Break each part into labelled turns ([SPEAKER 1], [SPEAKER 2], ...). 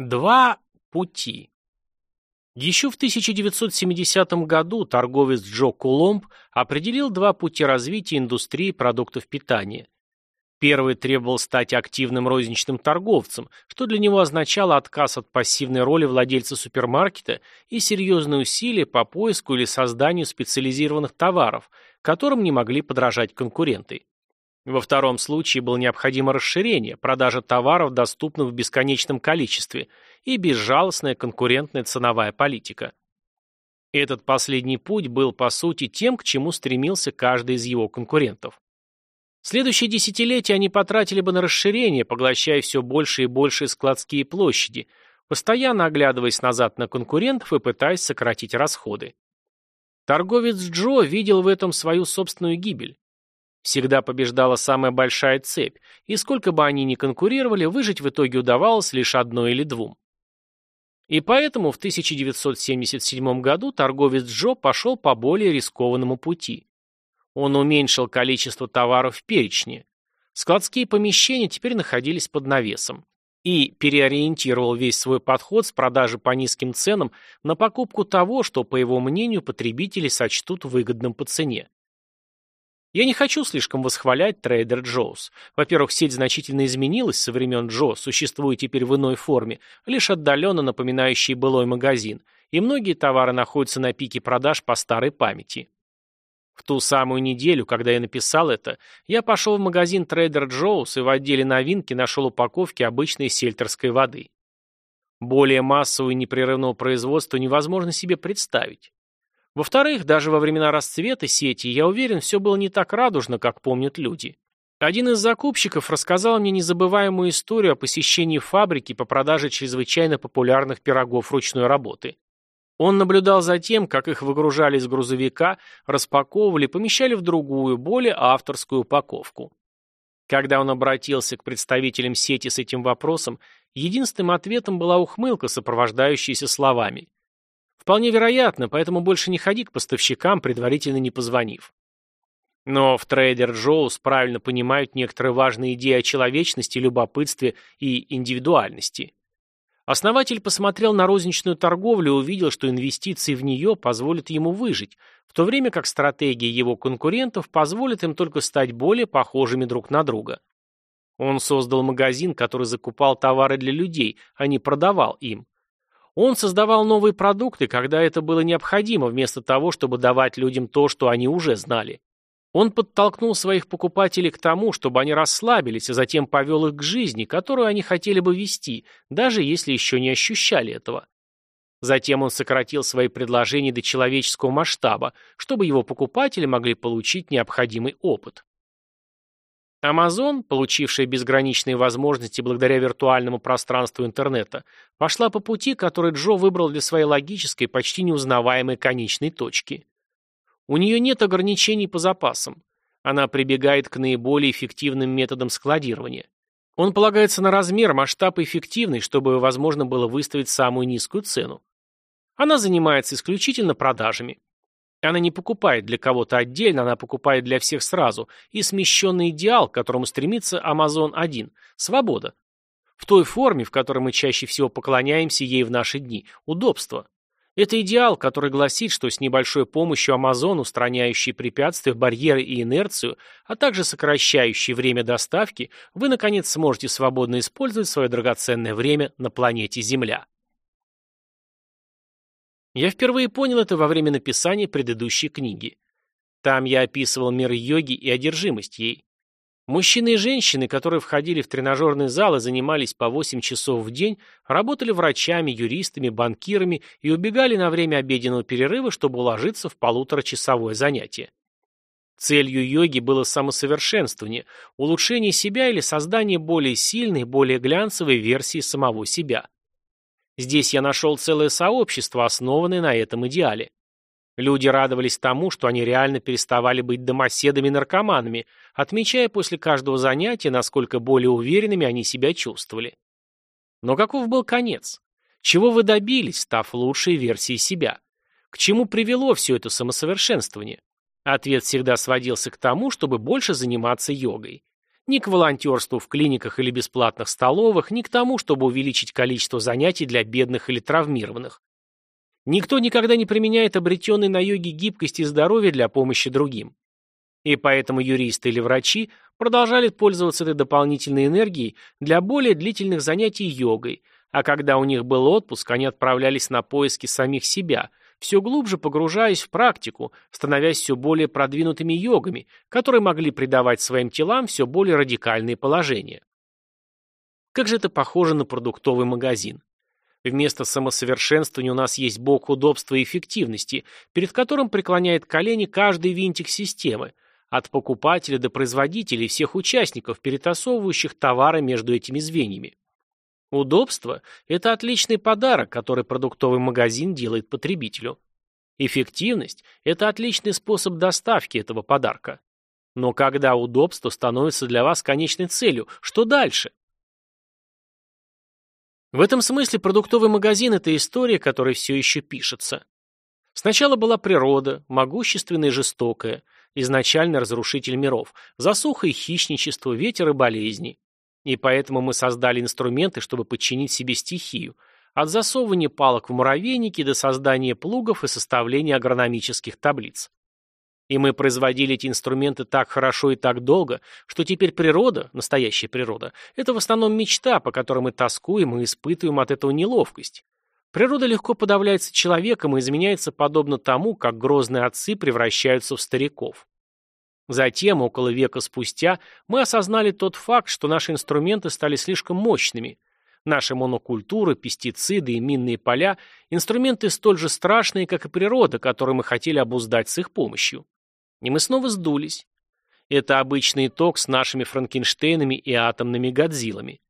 [SPEAKER 1] Два пути. Еще в 1970 году торговец Джо Куломб определил два пути развития индустрии продуктов питания. Первый требовал стать активным розничным торговцем, что для него означало отказ от пассивной роли владельца супермаркета и серьезные усилия по поиску или созданию специализированных товаров, которым не могли подражать конкуренты. Во втором случае было необходимо расширение, продажа товаров, доступных в бесконечном количестве, и безжалостная конкурентная ценовая политика. Этот последний путь был, по сути, тем, к чему стремился каждый из его конкурентов. Следующие десятилетия они потратили бы на расширение, поглощая все больше и больше складские площади, постоянно оглядываясь назад на конкурентов и пытаясь сократить расходы. Торговец Джо видел в этом свою собственную гибель. Всегда побеждала самая большая цепь, и сколько бы они ни конкурировали, выжить в итоге удавалось лишь одной или двум. И поэтому в 1977 году торговец Джо пошел по более рискованному пути. Он уменьшил количество товаров в перечне. Складские помещения теперь находились под навесом. И переориентировал весь свой подход с продажи по низким ценам на покупку того, что, по его мнению, потребители сочтут выгодным по цене. Я не хочу слишком восхвалять Trader Joe's. Во-первых, сеть значительно изменилась со времен Джо, существует теперь в иной форме, лишь отдаленно напоминающий былой магазин, и многие товары находятся на пике продаж по старой памяти. В ту самую неделю, когда я написал это, я пошел в магазин Trader Joe's и в отделе новинки нашел упаковки обычной сельтерской воды. Более массового и непрерывного производства невозможно себе представить. Во-вторых, даже во времена расцвета сети, я уверен, все было не так радужно, как помнят люди. Один из закупщиков рассказал мне незабываемую историю о посещении фабрики по продаже чрезвычайно популярных пирогов ручной работы. Он наблюдал за тем, как их выгружали из грузовика, распаковывали, помещали в другую, более авторскую упаковку. Когда он обратился к представителям сети с этим вопросом, единственным ответом была ухмылка, сопровождающаяся словами – Вполне вероятно, поэтому больше не ходи к поставщикам, предварительно не позвонив. Но в Трейдер Джоус правильно понимают некоторые важные идеи о человечности, любопытстве и индивидуальности. Основатель посмотрел на розничную торговлю и увидел, что инвестиции в нее позволят ему выжить, в то время как стратегия его конкурентов позволит им только стать более похожими друг на друга. Он создал магазин, который закупал товары для людей, а не продавал им. Он создавал новые продукты, когда это было необходимо, вместо того, чтобы давать людям то, что они уже знали. Он подтолкнул своих покупателей к тому, чтобы они расслабились, а затем повел их к жизни, которую они хотели бы вести, даже если еще не ощущали этого. Затем он сократил свои предложения до человеческого масштаба, чтобы его покупатели могли получить необходимый опыт. Amazon, получившая безграничные возможности благодаря виртуальному пространству интернета, пошла по пути, который Джо выбрал для своей логической, почти неузнаваемой конечной точки. У нее нет ограничений по запасам. Она прибегает к наиболее эффективным методам складирования. Он полагается на размер, масштаб и эффективность, чтобы возможно было выставить самую низкую цену. Она занимается исключительно продажами. Она не покупает для кого-то отдельно, она покупает для всех сразу. И смещенный идеал, к которому стремится Amazon 1 – свобода. В той форме, в которой мы чаще всего поклоняемся ей в наши дни – удобство. Это идеал, который гласит, что с небольшой помощью Amazon, устраняющий препятствия, барьеры и инерцию, а также сокращающий время доставки, вы, наконец, сможете свободно использовать свое драгоценное время на планете Земля. Я впервые понял это во время написания предыдущей книги. Там я описывал мир йоги и одержимость ей. Мужчины и женщины, которые входили в тренажерный зал и занимались по 8 часов в день, работали врачами, юристами, банкирами и убегали на время обеденного перерыва, чтобы уложиться в полуторачасовое занятие. Целью йоги было самосовершенствование, улучшение себя или создание более сильной, более глянцевой версии самого себя. Здесь я нашел целое сообщество, основанное на этом идеале. Люди радовались тому, что они реально переставали быть домоседами и наркоманами, отмечая после каждого занятия, насколько более уверенными они себя чувствовали. Но каков был конец? Чего вы добились, став лучшей версией себя? К чему привело все это самосовершенствование? Ответ всегда сводился к тому, чтобы больше заниматься йогой. Ни к волонтерству в клиниках или бесплатных столовых, ни к тому, чтобы увеличить количество занятий для бедных или травмированных. Никто никогда не применяет обретенной на йоге гибкости и здоровья для помощи другим. И поэтому юристы или врачи продолжали пользоваться этой дополнительной энергией для более длительных занятий йогой, а когда у них был отпуск, они отправлялись на поиски самих себя, все глубже погружаясь в практику, становясь все более продвинутыми йогами, которые могли придавать своим телам все более радикальные положения. Как же это похоже на продуктовый магазин. Вместо самосовершенствования у нас есть бог удобства и эффективности, перед которым преклоняет колени каждый винтик системы, от покупателя до производителя и всех участников, перетасовывающих товары между этими звеньями. Удобство – это отличный подарок, который продуктовый магазин делает потребителю. Эффективность – это отличный способ доставки этого подарка. Но когда удобство становится для вас конечной целью, что дальше? В этом смысле продуктовый магазин – это история, которая все еще пишется. Сначала была природа, могущественная и жестокая, изначальный разрушитель миров, засуха и хищничество, ветер и болезни. И поэтому мы создали инструменты, чтобы подчинить себе стихию, от засовывания палок в муравейники до создания плугов и составления агрономических таблиц. И мы производили эти инструменты так хорошо и так долго, что теперь природа, настоящая природа, это в основном мечта, по которой мы тоскуем и испытываем от этого неловкость. Природа легко подавляется человеком и изменяется подобно тому, как грозные отцы превращаются в стариков. Затем, около века спустя, мы осознали тот факт, что наши инструменты стали слишком мощными. Наши монокультуры, пестициды и минные поля – инструменты столь же страшные, как и природа, которую мы хотели обуздать с их помощью. И мы снова сдулись. Это обычный итог с нашими Франкенштейнами и атомными Годзиллами.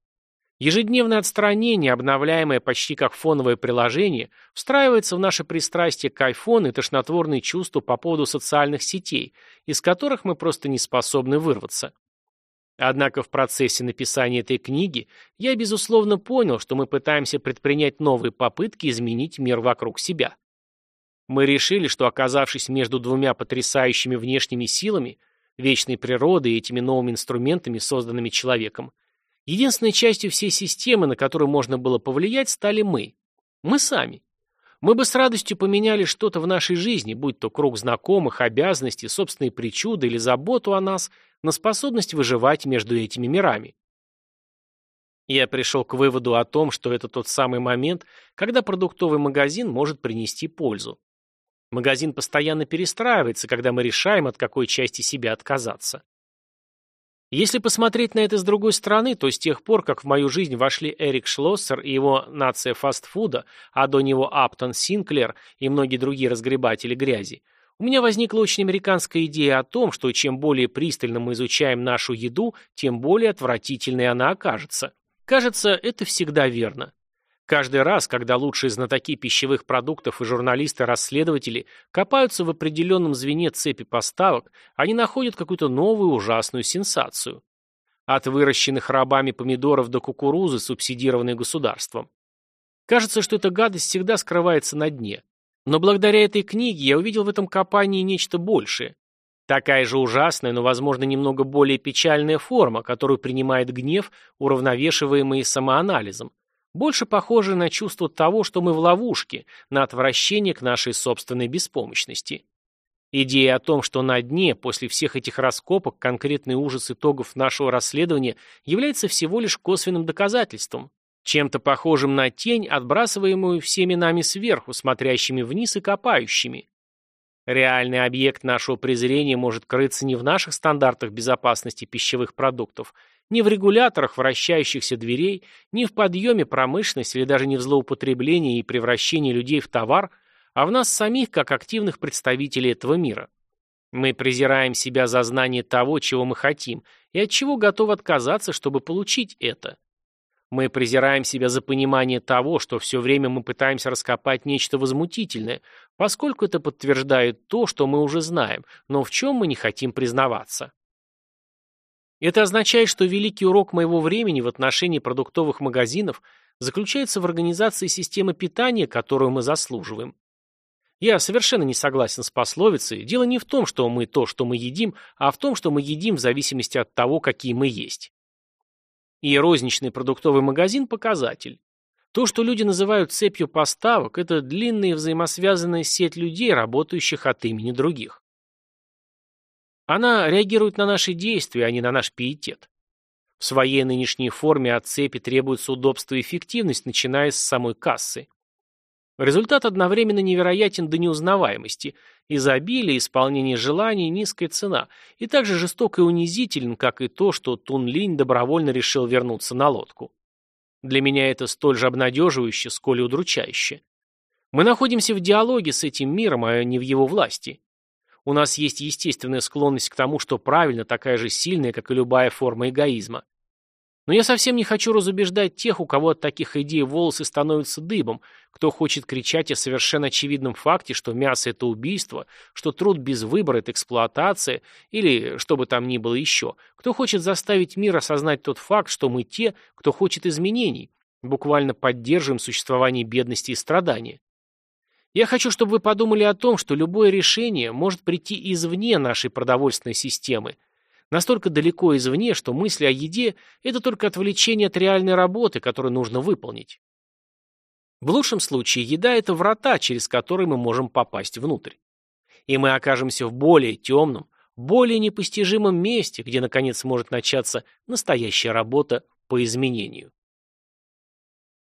[SPEAKER 1] Ежедневное отстранение, обновляемое почти как фоновое приложение, встраивается в наше пристрастие к айфону и тошнотворные чувства по поводу социальных сетей, из которых мы просто не способны вырваться. Однако в процессе написания этой книги я, безусловно, понял, что мы пытаемся предпринять новые попытки изменить мир вокруг себя. Мы решили, что оказавшись между двумя потрясающими внешними силами, вечной природой и этими новыми инструментами, созданными человеком, единственной частью всей системы, на которую можно было повлиять, стали мы. Мы сами. Мы бы с радостью поменяли что-то в нашей жизни, будь то круг знакомых, обязанности, собственные причуды или заботу о нас, на способность выживать между этими мирами. Я пришел к выводу о том, что это тот самый момент, когда продуктовый магазин может принести пользу. Магазин постоянно перестраивается, когда мы решаем, от какой части себя отказаться. Если посмотреть на это с другой стороны, то с тех пор, как в мою жизнь вошли Эрик Шлоссер и его нация фастфуда, а до него Аптон Синклер и многие другие разгребатели грязи, у меня возникла очень американская идея о том, что чем более пристально мы изучаем нашу еду, тем более отвратительной она окажется. Кажется, это всегда верно. Каждый раз, когда лучшие знатоки пищевых продуктов и журналисты-расследователи копаются в определенном звене цепи поставок, они находят какую-то новую ужасную сенсацию. От выращенных рабами помидоров до кукурузы, субсидированной государством. Кажется, что эта гадость всегда скрывается на дне. Но благодаря этой книге я увидел в этом копании нечто большее. Такая же ужасная, но, возможно, немного более печальная форма, которую принимает гнев, уравновешиваемый самоанализом больше похоже на чувство того, что мы в ловушке, на отвращение к нашей собственной беспомощности. Идея о том, что на дне, после всех этих раскопок, конкретный ужас итогов нашего расследования является всего лишь косвенным доказательством, чем-то похожим на тень, отбрасываемую всеми нами сверху, смотрящими вниз и копающими. Реальный объект нашего презрения может крыться не в наших стандартах безопасности пищевых продуктов, ни в регуляторах вращающихся дверей, ни в подъеме промышленности или даже не в злоупотреблении и превращении людей в товар, а в нас самих как активных представителей этого мира. Мы презираем себя за знание того, чего мы хотим, и от чего готовы отказаться, чтобы получить это. Мы презираем себя за понимание того, что все время мы пытаемся раскопать нечто возмутительное, поскольку это подтверждает то, что мы уже знаем, но в чем мы не хотим признаваться. Это означает, что великий урок моего времени в отношении продуктовых магазинов заключается в организации системы питания, которую мы заслуживаем. Я совершенно не согласен с пословицей. Дело не в том, что мы то, что мы едим, а в том, что мы едим в зависимости от того, какие мы есть. И розничный продуктовый магазин – показатель. То, что люди называют цепью поставок, это длинная взаимосвязанная сеть людей, работающих от имени других. Она реагирует на наши действия, а не на наш пиетет. В своей нынешней форме от цепи требуется удобство и эффективность, начиная с самой кассы. Результат одновременно невероятен до неузнаваемости. Изобилие, исполнение желаний, низкая цена. И также жесток и унизителен, как и то, что Тун Линь добровольно решил вернуться на лодку. Для меня это столь же обнадеживающе, сколь и удручающе. Мы находимся в диалоге с этим миром, а не в его власти. У нас есть естественная склонность к тому, что правильно, такая же сильная, как и любая форма эгоизма. Но я совсем не хочу разубеждать тех, у кого от таких идей волосы становятся дыбом, кто хочет кричать о совершенно очевидном факте, что мясо – это убийство, что труд без выбора – это эксплуатация, или что бы там ни было еще, кто хочет заставить мир осознать тот факт, что мы те, кто хочет изменений, буквально поддерживаем существование бедности и страдания. Я хочу, чтобы вы подумали о том, что любое решение может прийти извне нашей продовольственной системы – Настолько далеко извне, что мысли о еде – это только отвлечение от реальной работы, которую нужно выполнить. В лучшем случае еда – это врата, через которые мы можем попасть внутрь. И мы окажемся в более темном, более непостижимом месте, где, наконец, может начаться настоящая работа по изменению.